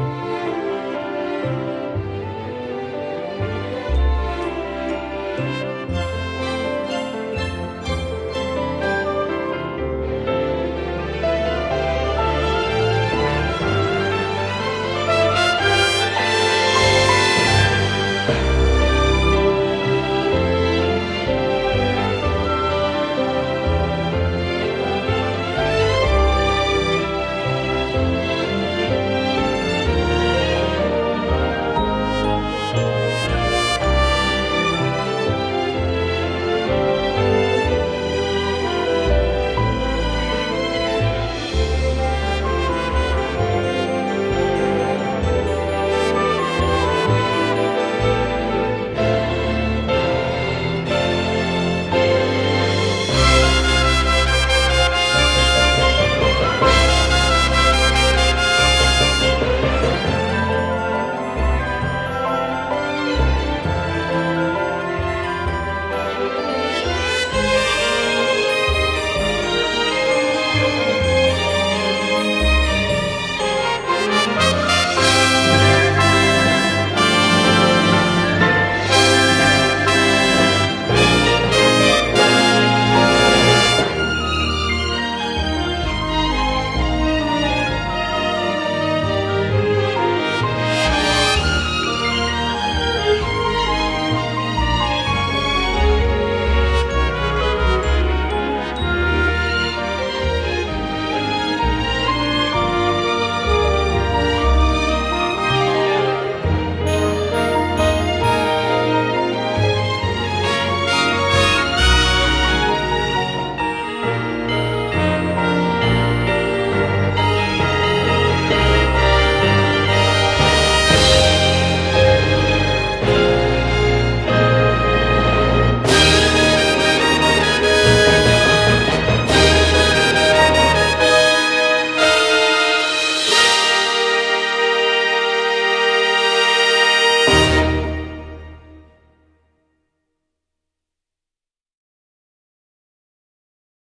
Música